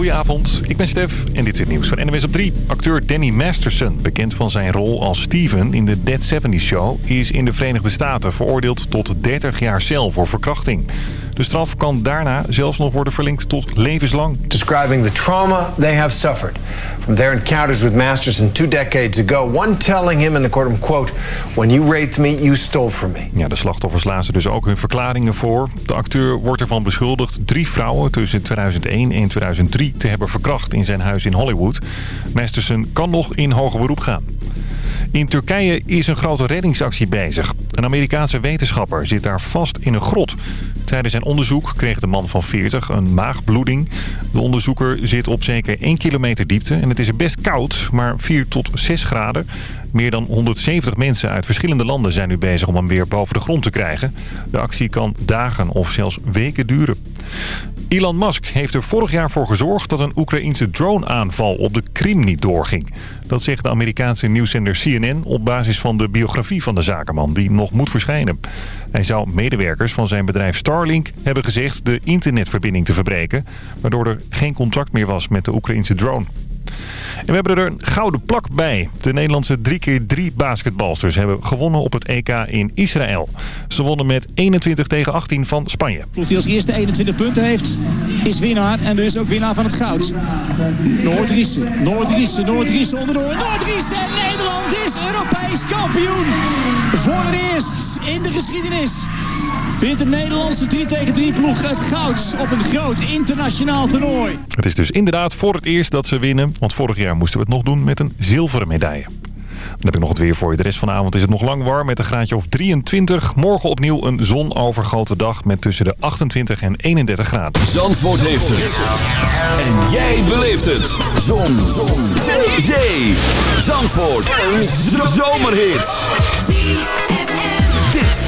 Goedenavond, ik ben Stef en dit is het nieuws van NWS op 3. Acteur Danny Masterson, bekend van zijn rol als Steven in de Dead 70 Show... is in de Verenigde Staten veroordeeld tot 30 jaar cel voor verkrachting. De straf kan daarna zelfs nog worden verlinkt tot levenslang. Describing the trauma they have suffered from their encounters with Masterson two decades ago. One telling him in the courtroom, quote, when you raped me, you stole from me. Ja, de slachtoffers lazen dus ook hun verklaringen voor. De acteur wordt ervan beschuldigd drie vrouwen tussen 2001 en 2003 te hebben verkracht in zijn huis in Hollywood. Masterson kan nog in hoger beroep gaan. In Turkije is een grote reddingsactie bezig. Een Amerikaanse wetenschapper zit daar vast in een grot. Tijdens zijn onderzoek kreeg de man van 40 een maagbloeding. De onderzoeker zit op zeker 1 kilometer diepte en het is best koud, maar 4 tot 6 graden. Meer dan 170 mensen uit verschillende landen zijn nu bezig om hem weer boven de grond te krijgen. De actie kan dagen of zelfs weken duren. Elon Musk heeft er vorig jaar voor gezorgd dat een Oekraïense drone-aanval op de Krim niet doorging. Dat zegt de Amerikaanse nieuwszender CNN op basis van de biografie van de zakenman die nog moet verschijnen. Hij zou medewerkers van zijn bedrijf Starlink hebben gezegd de internetverbinding te verbreken, waardoor er geen contact meer was met de Oekraïense drone. En we hebben er een gouden plak bij. De Nederlandse 3x3 basketbalsters hebben gewonnen op het EK in Israël. Ze wonnen met 21 tegen 18 van Spanje. ploeg die als eerste 21 punten heeft, is winnaar. En dus ook winnaar van het goud. Noord-Driessen, Noord-Driessen, Noord-Driessen onderdoor. Noord-Driessen en Nederland is Europees kampioen. Voor het eerst in de geschiedenis wint de Nederlandse 3 tegen 3 ploeg het goud op een groot internationaal toernooi. Het is dus inderdaad voor het eerst dat ze winnen. Want vorig jaar moesten we het nog doen met een zilveren medaille. Dan heb ik nog het weer voor je. De rest van de avond is het nog lang warm met een graadje of 23. Morgen opnieuw een zonovergoten dag met tussen de 28 en 31 graden. Zandvoort heeft het. En jij beleeft het. Zon. Zon. Zee. Zee. Zandvoort. Een zomerhit.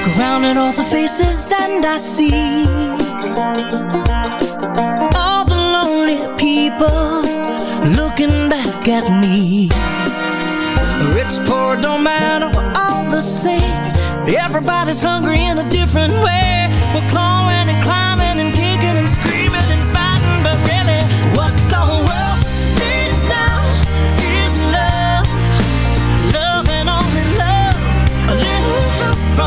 Look around at all the faces and I see all the lonely people looking back at me. Rich, poor, don't matter, we're all the same. Everybody's hungry in a different way. We're clawing and climbing and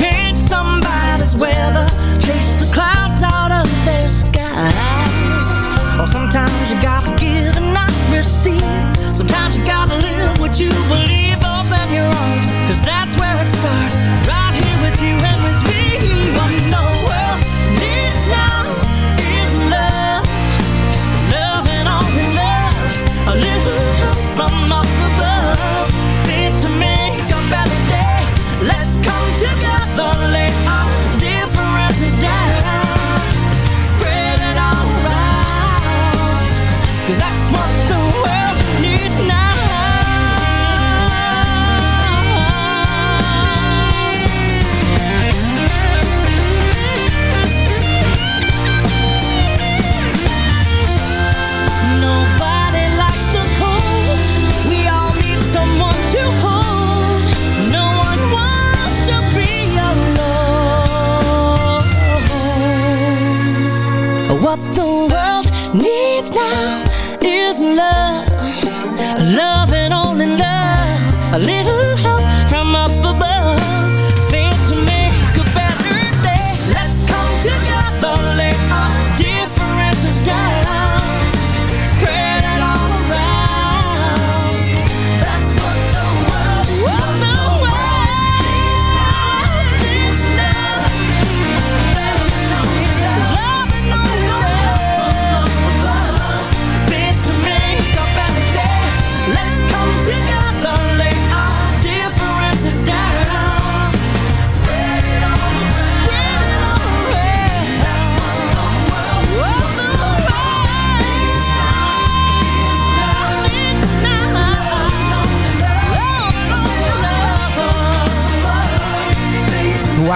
change somebody's weather, chase the clouds out of their sky. Or sometimes you gotta give and not receive.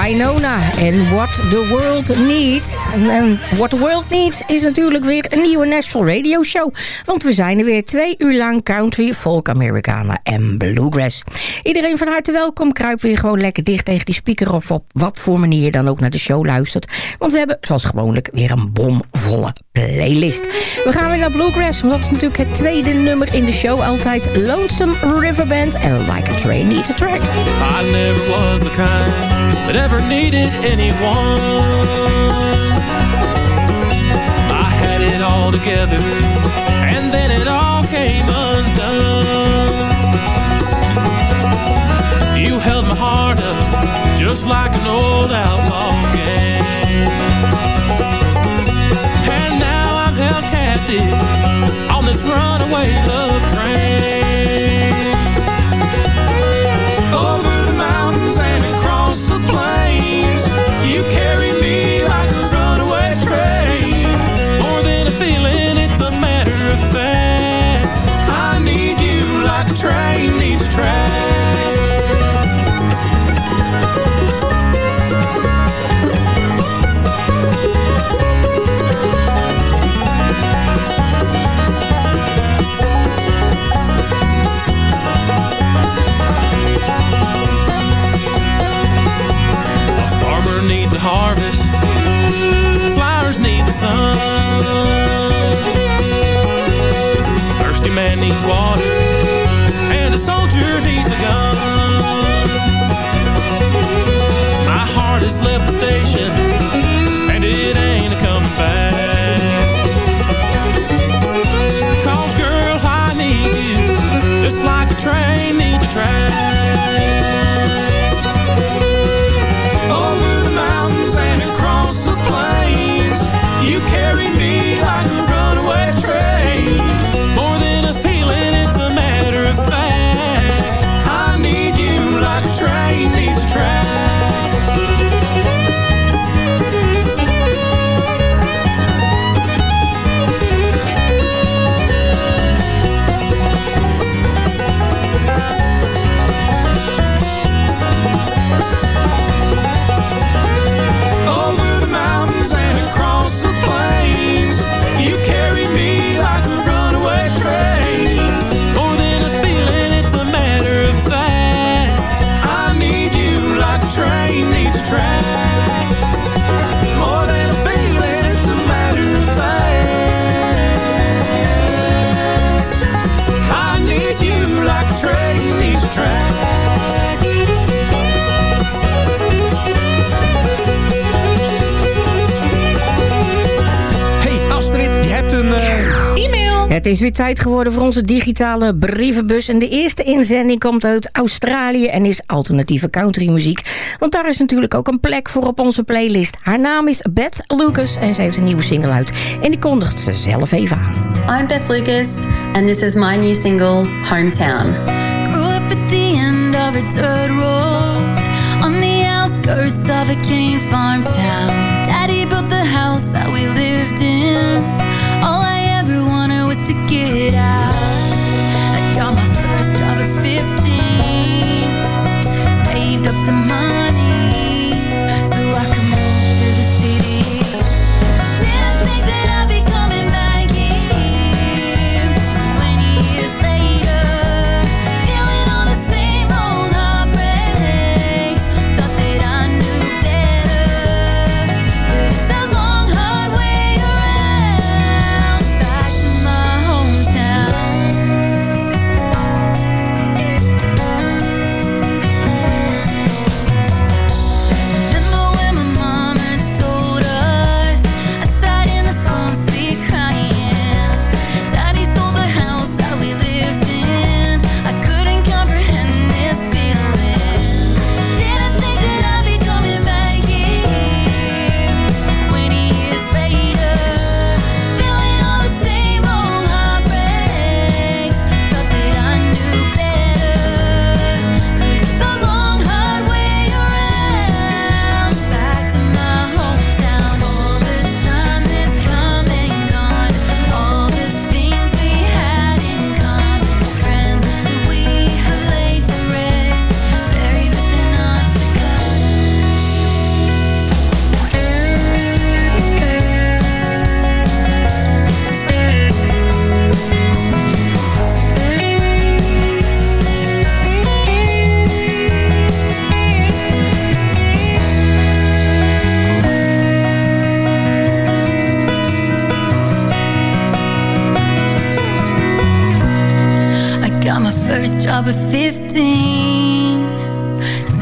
Wynonna en What the World Needs. En What the World Needs is natuurlijk weer een nieuwe Nashville Radio Show. Want we zijn er weer twee uur lang country, folk, Americana en bluegrass. Iedereen van harte welkom. Kruip weer gewoon lekker dicht tegen die speaker of op wat voor manier je dan ook naar de show luistert. Want we hebben zoals gewoonlijk weer een bomvolle playlist. We gaan weer naar bluegrass, want dat is natuurlijk het tweede nummer in de show. Altijd Lonesome River Band en Like a Train Needs a Track. I never was the kind that ever needed anyone. I had it all together, and then it all came undone. You held my heart up, just like an old outlaw game. And now I'm held captive on this runaway love train. Water. And a soldier needs tijd geworden voor onze digitale brievenbus. En de eerste inzending komt uit Australië en is alternatieve countrymuziek. Want daar is natuurlijk ook een plek voor op onze playlist. Haar naam is Beth Lucas en ze heeft een nieuwe single uit. En die kondigt ze zelf even aan. I'm Beth Lucas, and this is my new single, Hometown. Grew up at the end of a dirt road On the outskirts of a cane farm town Daddy built the house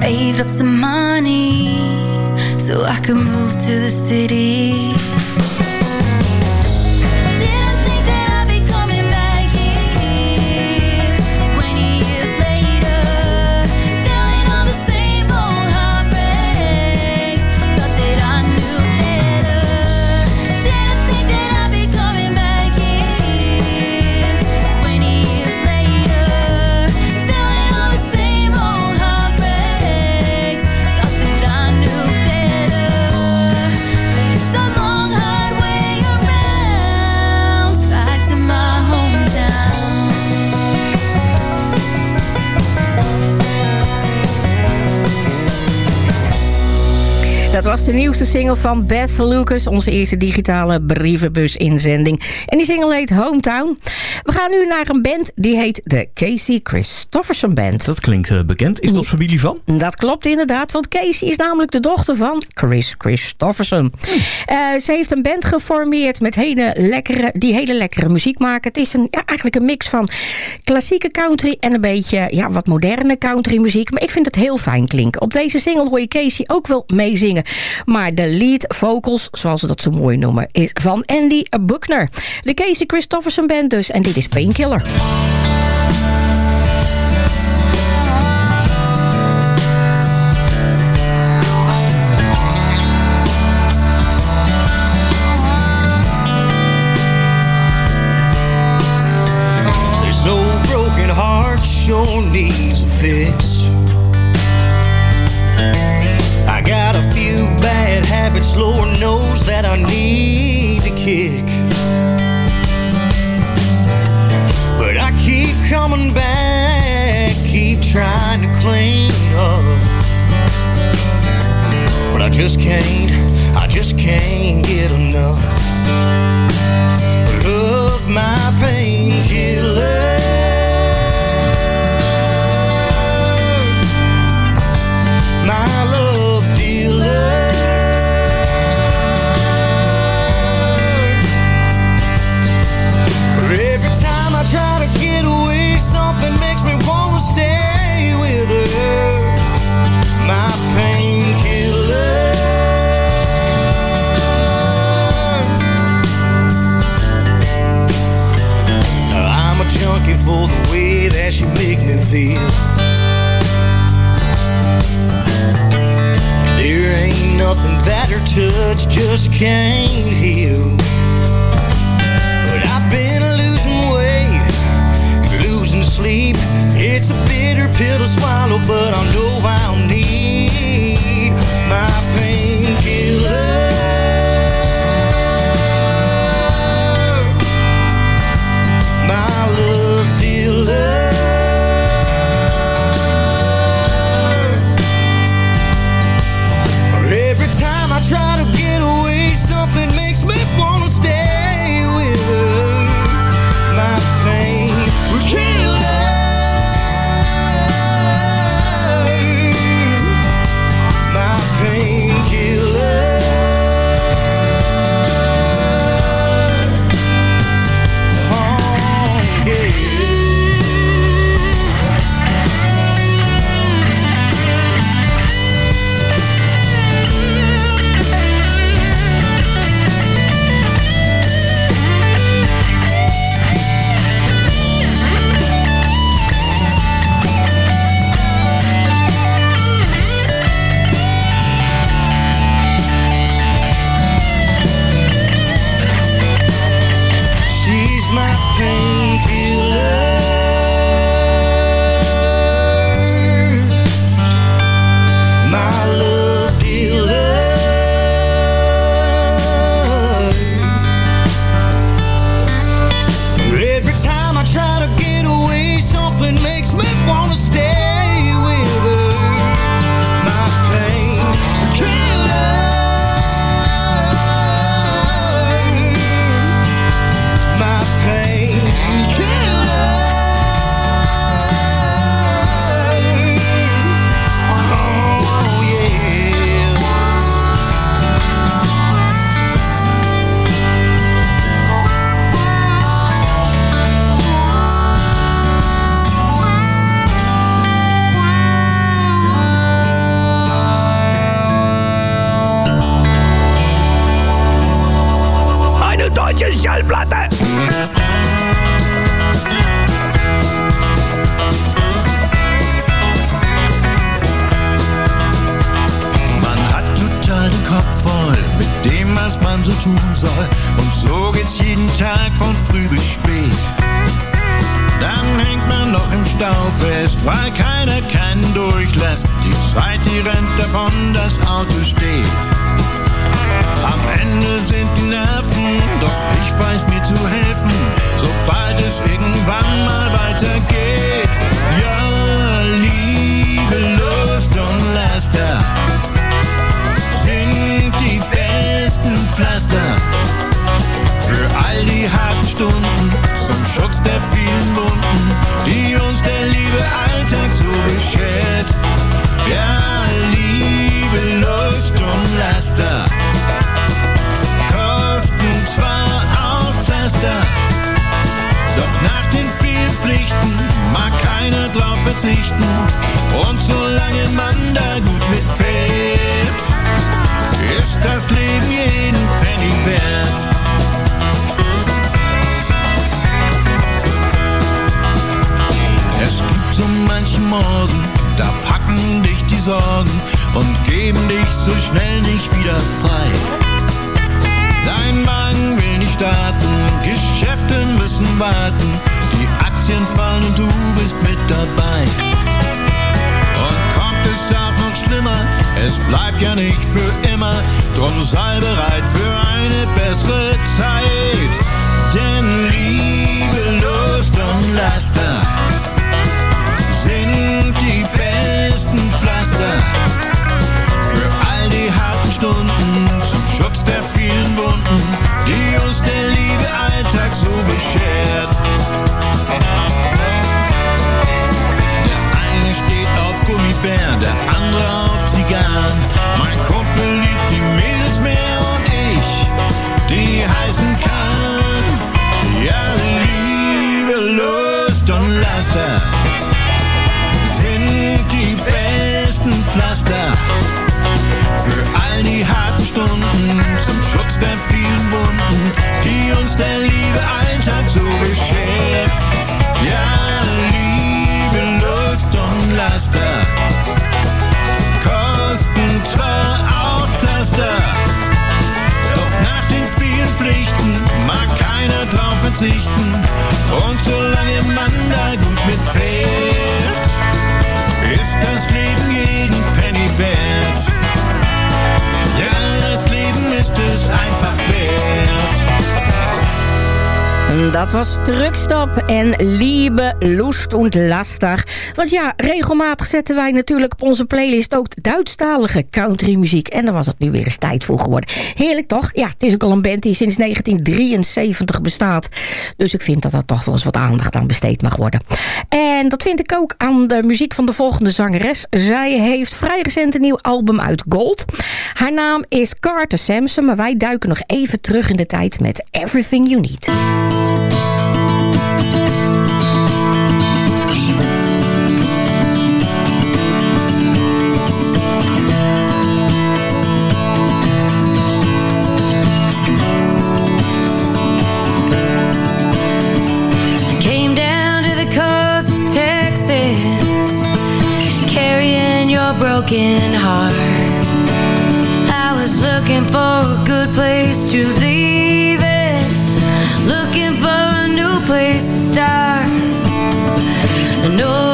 saved up some money so I could move to the city. Dat was de nieuwste single van Beth Lucas, onze eerste digitale brievenbus-inzending. En die single heet Hometown. We gaan nu naar een band die heet de Casey Christofferson Band. Dat klinkt eh, bekend. Is dat familie van? Dat klopt inderdaad, want Casey is namelijk de dochter van Chris Christofferson. Eh, ze heeft een band geformeerd met hele lekkere, die hele lekkere muziek maken. Het is een, ja, eigenlijk een mix van klassieke country en een beetje ja, wat moderne country muziek. Maar ik vind het heel fijn klinken. Op deze single hoor je Casey ook wel meezingen. Maar de lead vocals, zoals ze dat zo mooi noemen, is van Andy Buckner. De Casey Christofferson Band dus. En dit is Painkiller. Lord knows that I need to kick. But I keep coming back, keep trying to clean up. But I just can't, I just can't get enough of my painkiller. Feel. There ain't nothing that her touch just can't heal. But I've been losing weight, losing sleep. It's a bitter pill to swallow, but I know I'll need my painkiller. Irgendwann mal weitergeht. Ja, Liebe, Lust und Laster sind die besten Pflaster für all die harten Stunden zum Schutz der vielen Wunden, verzichten. Und solange man da gut mitfährt, ist das Leben jeden Penny wert. Es gibt so manchen Morgen, da packen dich die Sorgen und geben dich so schnell nicht wieder frei. Dein Magen will nicht starten, Geschäfte müssen warten, die Aktien fallen und du bist mit dabei. Und kommt es auch noch schlimmer, es bleibt ja nicht für immer, drum sei bereit für eine bessere Zeit. Denn Liebe, Lust und Laster sind die besten Pflaster für all die harten Stunden zum Schutz der vielen Wunden, die uns der liebe Alltag so beschert. Der andere auf Zigarren. Mein Kumpel liebt die Mädels mehr und ich, die heißen Kahn. Ja, Dat was Truckstop en Liebe, Lust und Laster. Want ja, regelmatig zetten wij natuurlijk op onze playlist ook Duitsstalige countrymuziek. En daar was het nu weer eens tijd voor geworden. Heerlijk toch? Ja, het is ook al een band die sinds 1973 bestaat. Dus ik vind dat er toch wel eens wat aandacht aan besteed mag worden. En dat vind ik ook aan de muziek van de volgende zangeres. Zij heeft vrij recent een nieuw album uit Gold. Haar naam is Carter Sampson, maar wij duiken nog even terug in de tijd met Everything You Need. Broken heart. I was looking for a good place to leave it, looking for a new place to start. Know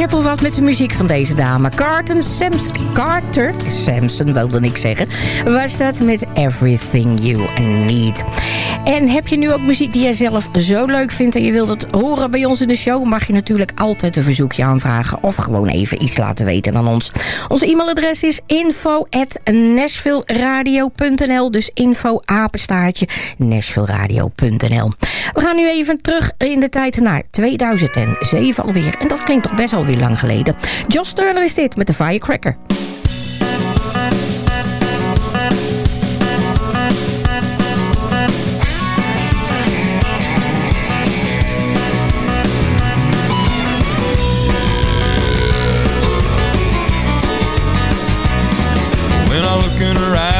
heb wel wat met de muziek van deze dame. Carter Samson, Carter Samson wilde ik zeggen. Waar staat met Everything You Need. En heb je nu ook muziek die jij zelf zo leuk vindt... en je wilt het horen bij ons in de show... mag je natuurlijk altijd een verzoekje aanvragen... of gewoon even iets laten weten aan ons. Onze e-mailadres is info@nashvilleradio.nl. Dus info apenstaartje nashvilleradio.nl. We gaan nu even terug in de tijd naar 2007 alweer. En dat klinkt toch best alweer lang geleden. Josh Turner is dit met de Firecracker.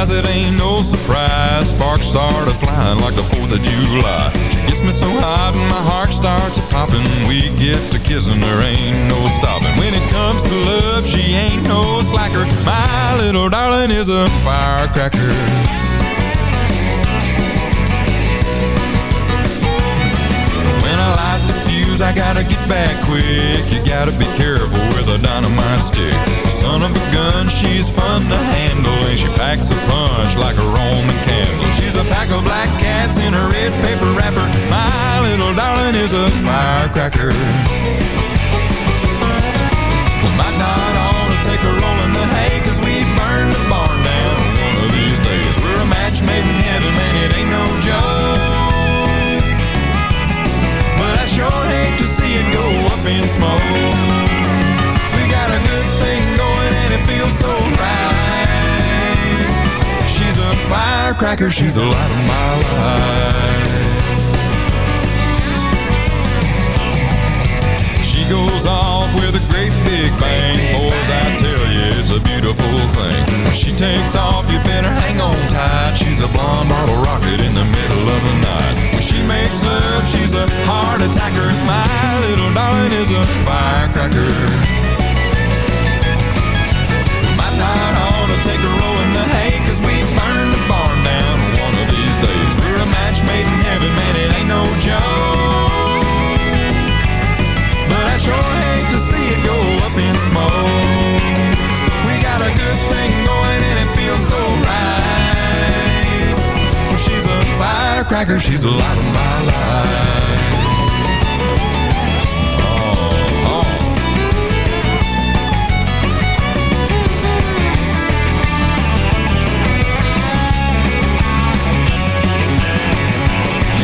Eyes, it ain't no surprise. Sparks started flying like the 4th of July. She gets me so hot and my heart starts popping. We get to kissing, there ain't no stopping. When it comes to love, she ain't no slacker. My little darling is a firecracker. When I light the fuse, I gotta get back quick. You gotta be careful with a dynamite stick. Son of a gun, she's fun to handle. And she packs a punch like a Roman candle. She's a pack of black cats in a red paper wrapper. My little darling is a firecracker. We might not to take a roll in the hay, cause we burned the barn down one of these days. We're a match made in heaven, man, it ain't no joke. See it go up in smoke. We got a good thing going and it feels so right. She's a firecracker, she's the light of my life. She goes off with a great big bang. Boys, beautiful thing. When she takes off, you better hang on tight. She's a blonde bottle rocket in the middle of the night. When she makes love, she's a heart attacker. My little darling is a firecracker. Might not ought to take in the hay, feels so right. Well, she's a firecracker, she's the light of my life. Oh, oh.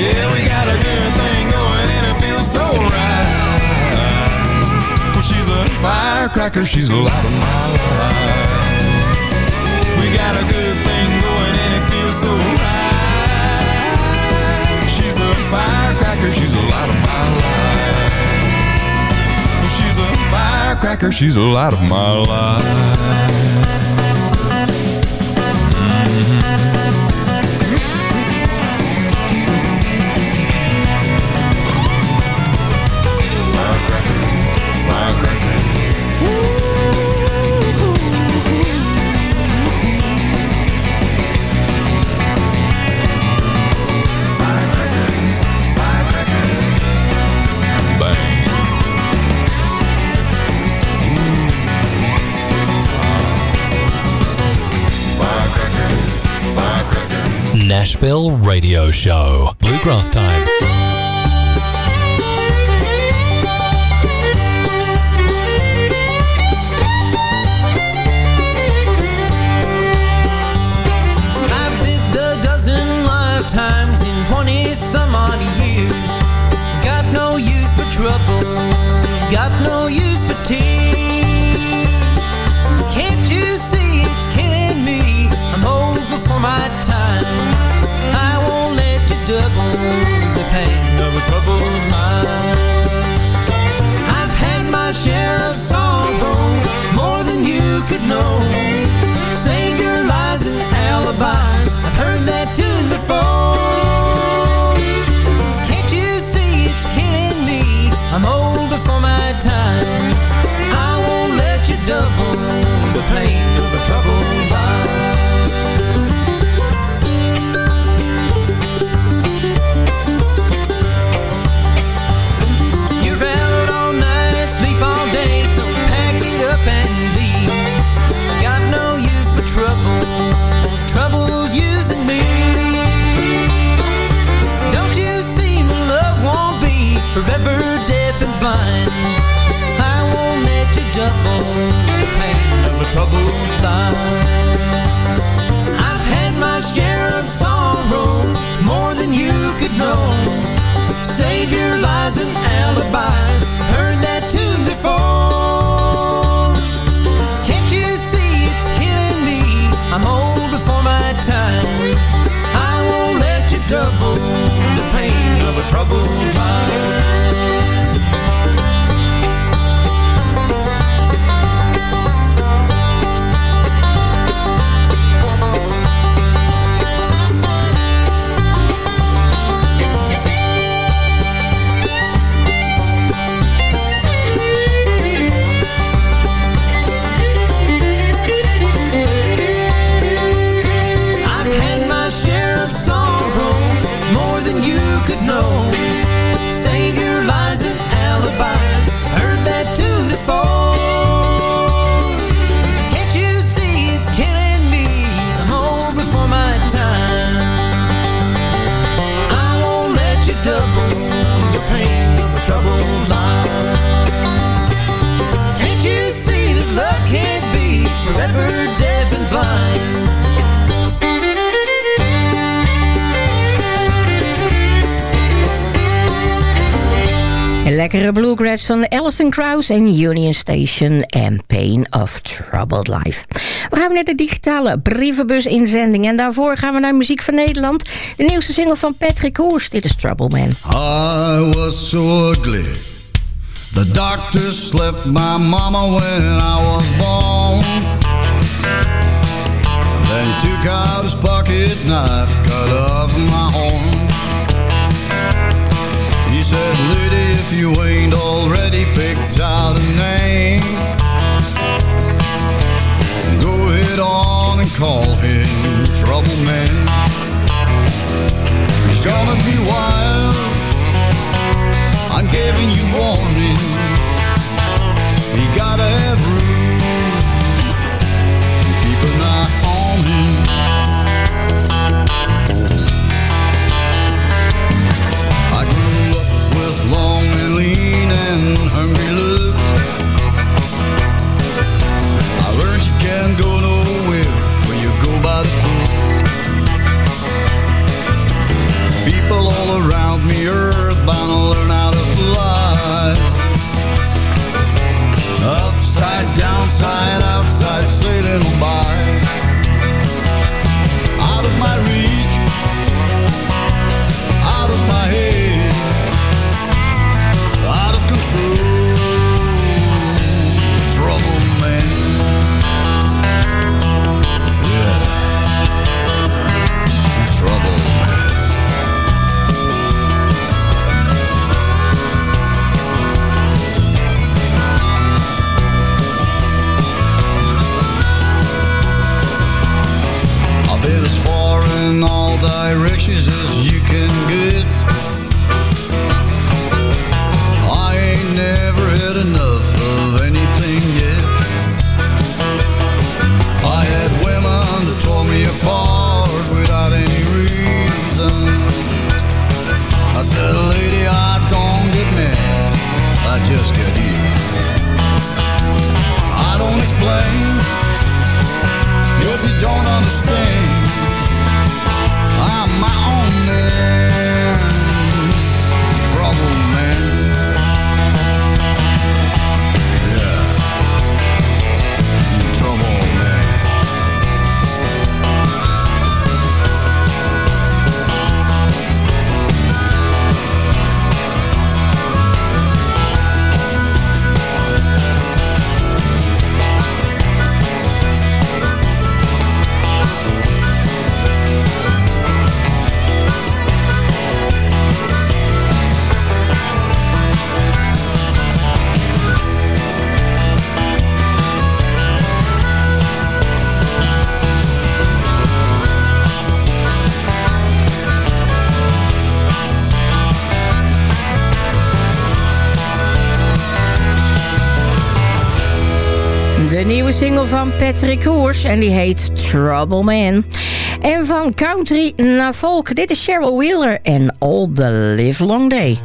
Yeah, we got a good thing going and it feels so right. Well, she's a firecracker, she's the light of my life. Firecracker, she's the light of my life. She's a firecracker, she's the light of my life. Nashville Radio Show. Bluegrass time. I've lived a dozen lifetimes in 20 some odd years. Got no use for trouble, got no use for share of sorrow, more than you could know. Savior lies and alibis. I've heard that tune before. I've had my share of sorrow, more than you could know. Savior lies and alibis. Heard that tune before. Van Alison Krauss en Union Station en Pain of Troubled Life. We gaan naar de digitale brievenbus-inzending. En daarvoor gaan we naar muziek van Nederland. De nieuwste single van Patrick Hoers. Dit is Trouble Man. I was so ugly. The doctor slept my mama when I was born. Then he took out his pocket knife, cut off my horn. He said, lady, if you ain't already picked out a name, go ahead on and call him Trouble Man. He's gonna be wild. I'm giving you warning. You gotta have room. Keep an eye on him. Lean and hungry looks. I learned you can't go nowhere when you go by the book. People all around me earthbound learn how to fly. Upside, downside, outside, sailing on by. Out of my directions as you can get I ain't never had enough of anything yet. I had women that tore me apart without any reason. I said, lady, I don't get mad. I just get you I don't explain. If you don't understand my own. man, van Patrick Hoers en die heet Trouble Man. En van country naar folk, dit is Cheryl Wheeler en All the Live Long Day.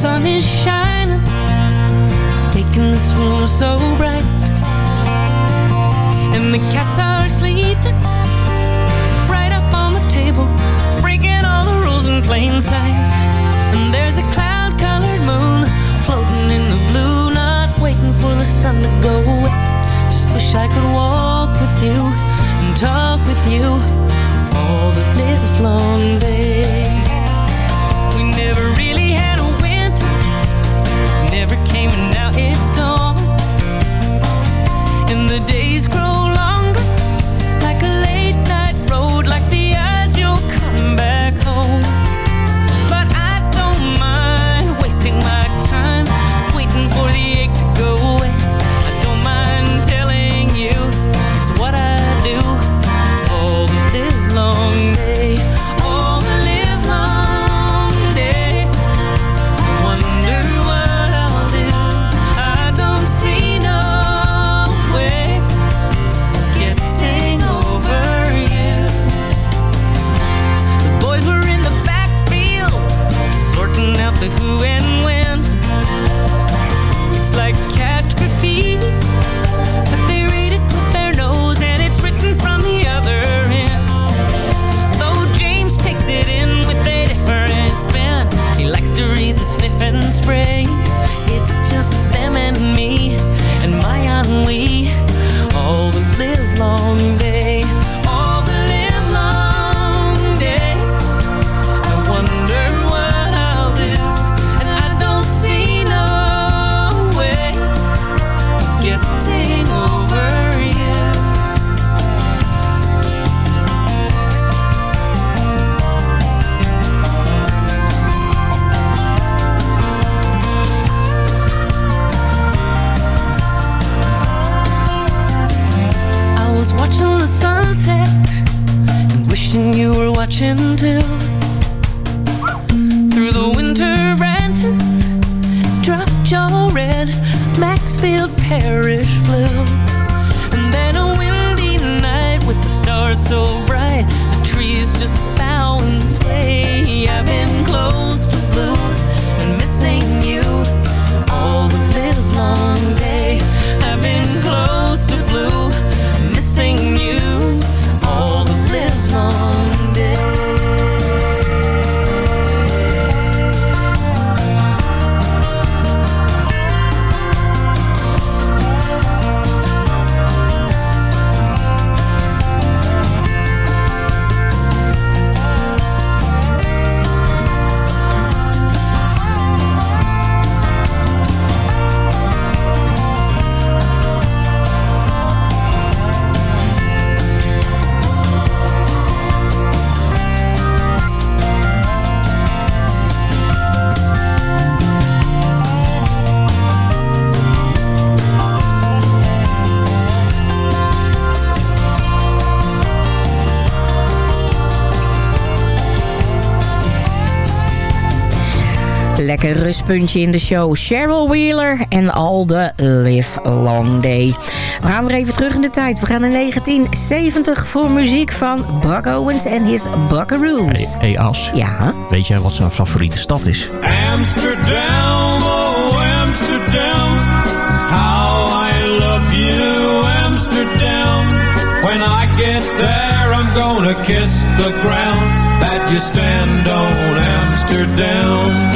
Sun is shining, making this room so bright. And the cats are sleeping right up on the table, breaking all the rules in plain sight. Sun to go away. Just wish I could walk with you and talk with you all the live long day. Een rustpuntje in de show. Cheryl Wheeler en All de Live Long Day. We gaan weer even terug in de tijd. We gaan in 1970 voor muziek van Buck Owens en his Buckaroos. Hey, hey As. Ja? Weet jij wat zijn favoriete stad is? Amsterdam, oh Amsterdam. How I love you, Amsterdam. When I get there, I'm gonna kiss the ground. That you stand on Amsterdam.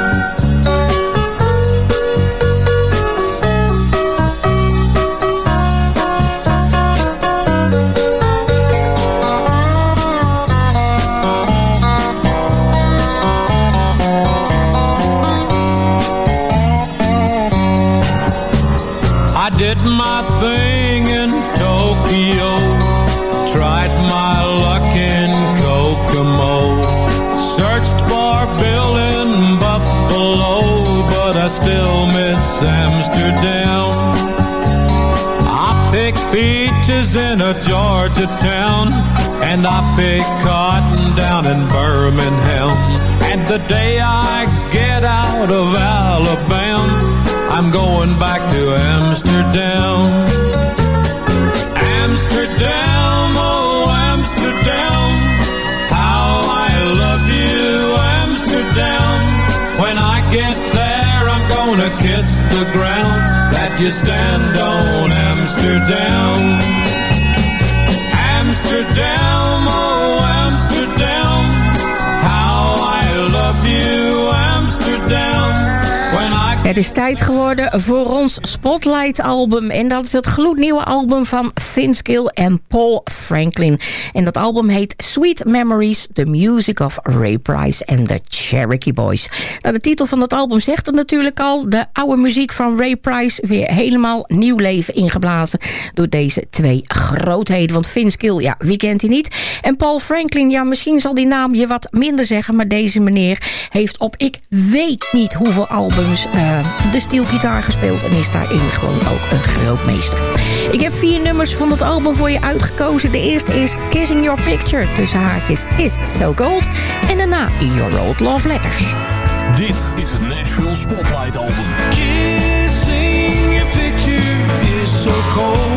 Georgia town, and I pick cotton down in Birmingham. And the day I get out of Alabama, I'm going back to Amsterdam. Amsterdam, oh Amsterdam, how I love you, Amsterdam. When I get there, I'm gonna kiss the ground that you stand on. Amsterdam, Het is tijd geworden voor ons Spotlight-album. En dat is het gloednieuwe album van Vince Gill en Paul Franklin. En dat album heet Sweet Memories, The Music of Ray Price and the Cherokee Boys. Nou, de titel van dat album zegt het natuurlijk al. De oude muziek van Ray Price weer helemaal nieuw leven ingeblazen... door deze twee grootheden. Want Vince Gill, ja, wie kent hij niet? En Paul Franklin, ja, misschien zal die naam je wat minder zeggen... maar deze meneer heeft op ik weet niet hoeveel albums... eh, de steelgitaar gespeeld en is daarin gewoon ook een grootmeester. Ik heb vier nummers van het album voor je uitgekozen. De eerste is Kissing Your Picture, tussen haakjes Is So Gold. En daarna Your Old Love Letters. Dit is het Nashville Spotlight Album. Kissing your picture is so cold.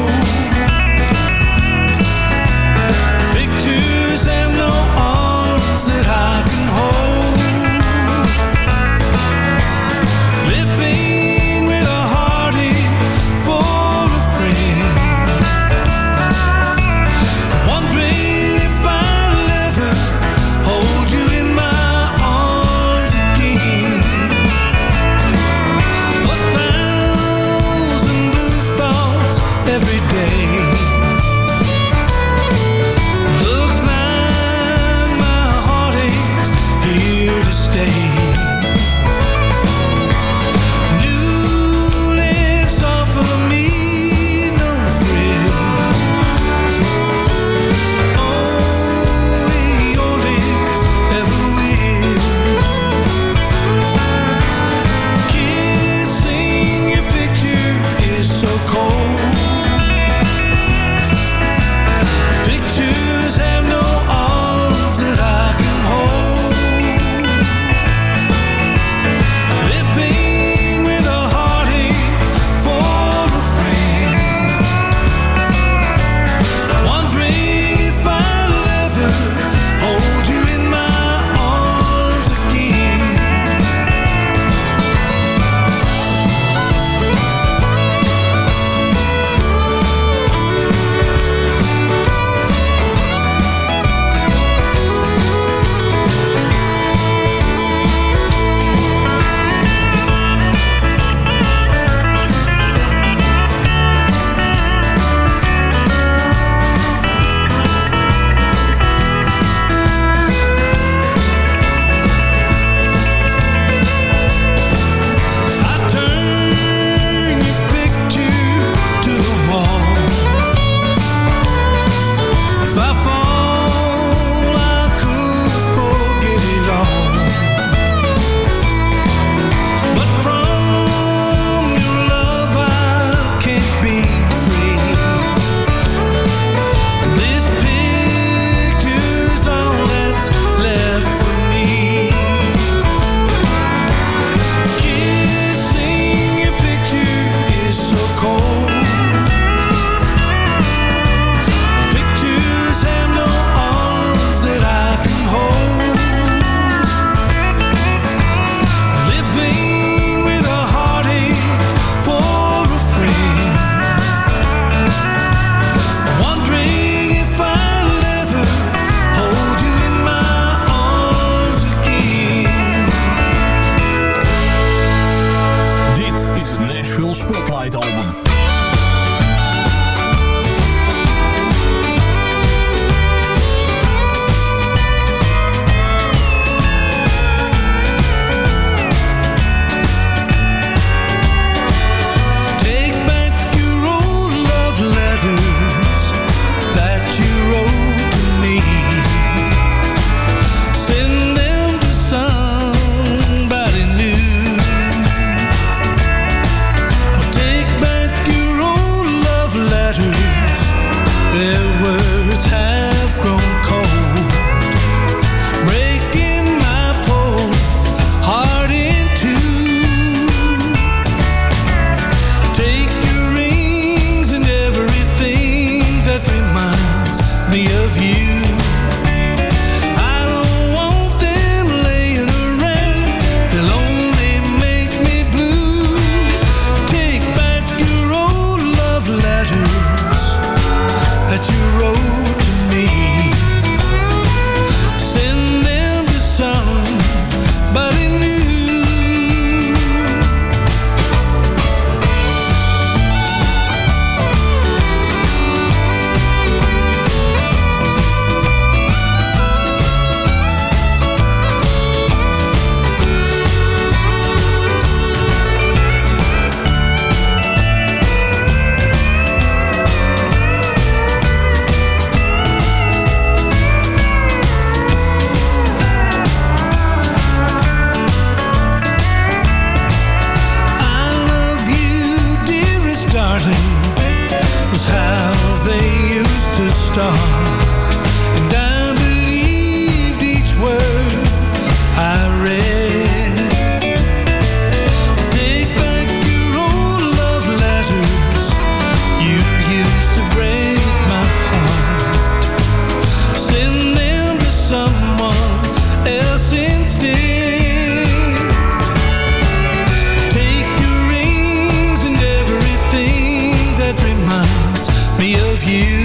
Me of you.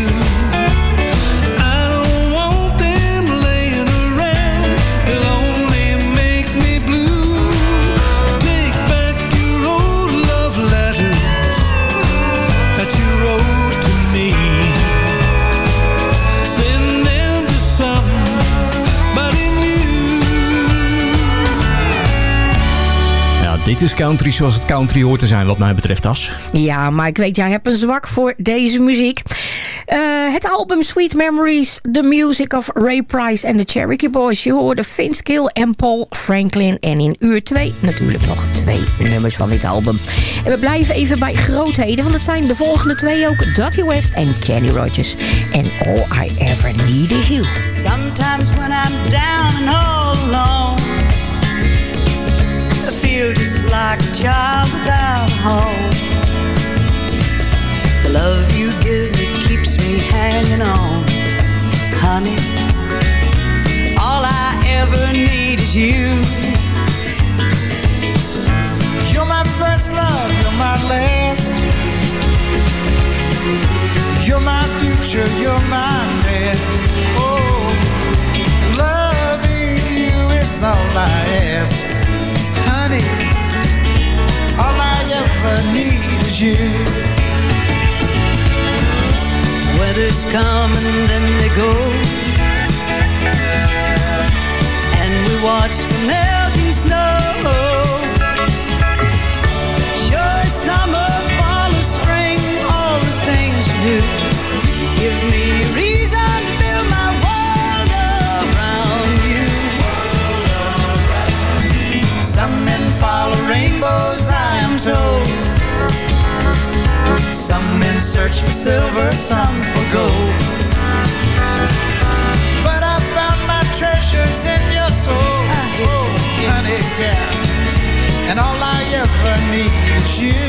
Dit is country zoals het country hoort te zijn wat mij betreft, As. Ja, maar ik weet, jij hebt een zwak voor deze muziek. Eh, het album Sweet Memories, The Music of Ray Price en the Cherokee Boys. Je hoorde Vince Gill en Paul Franklin. En in uur 2 natuurlijk nog twee nummers van dit album. En we blijven even bij grootheden, want het zijn de volgende twee ook. Dottie West en Kenny Rogers. En All I Ever Need Is You. Sometimes when I'm down and all alone, feel just like a child without a home. The love you give me keeps me hanging on, honey. All I ever need is you. You're my first love, you're my last. You're my future, you're my past. Oh, loving you is all I ask. I need is you. Weather's come and then they go. And we watch the search for silver, some for gold. But I found my treasures in your soul, oh, honey, yeah. And all I ever need is you.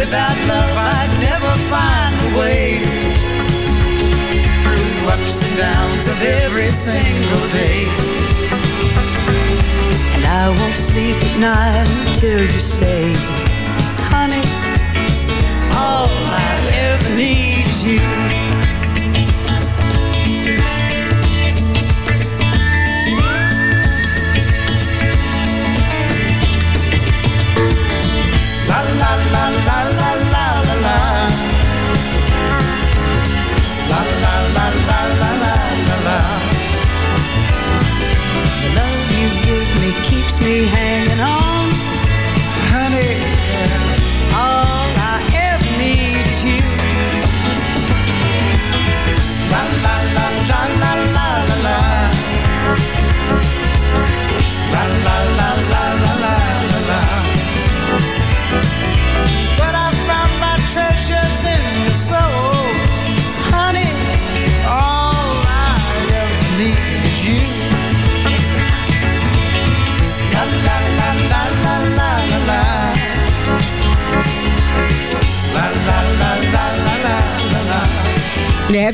Without love, I'd never find a way through ups and downs of every single day. And I won't sleep at night until you say, honey, need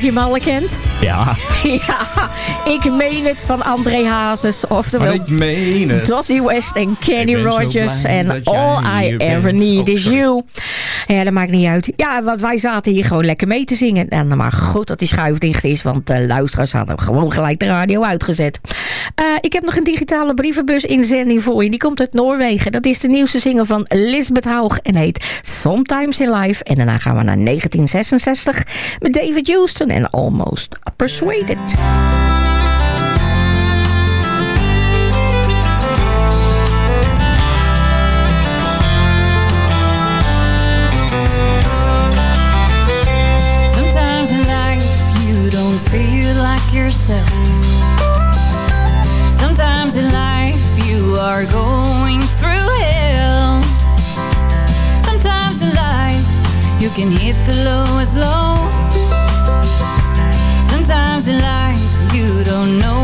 you. je hem al? Ja. Ja, ik meen het van André Hazes. Oftewel ik meen het. Dottie West en Kenny Rogers. En All I Ever bent. Need Oh, Is sorry. You. Ja, dat maakt niet uit. Ja, want wij zaten hier gewoon lekker mee te zingen. En maar goed dat die schuif dicht is. Want de luisteraars hadden gewoon gelijk de radio uitgezet. Eh, ik heb nog een digitale brievenbus inzending voor je. Die komt uit Noorwegen. Dat is de nieuwste single van Lisbeth Haug. En heet Sometimes in Life. En daarna gaan we naar 1966 met David Houston en Almost Persuaded. Yourself. Are going through hell. Sometimes in life you can hit the lowest low. Sometimes in life you don't know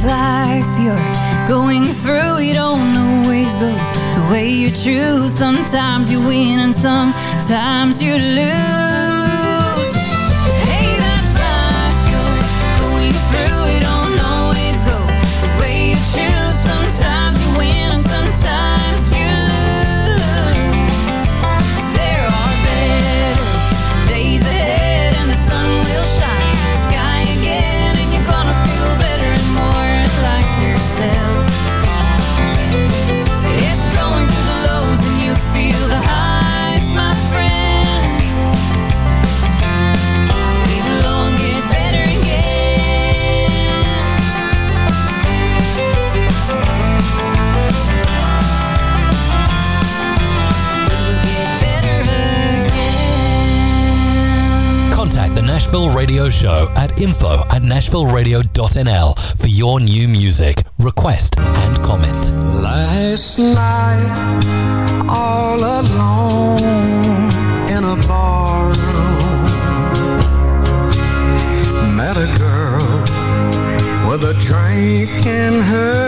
That's life you're going through. You don't always go the way you choose. Sometimes you win and sometimes you lose info at nashvilleradio.nl for your new music, request, and comment. Last night, all alone in a bar met a girl with a drink in her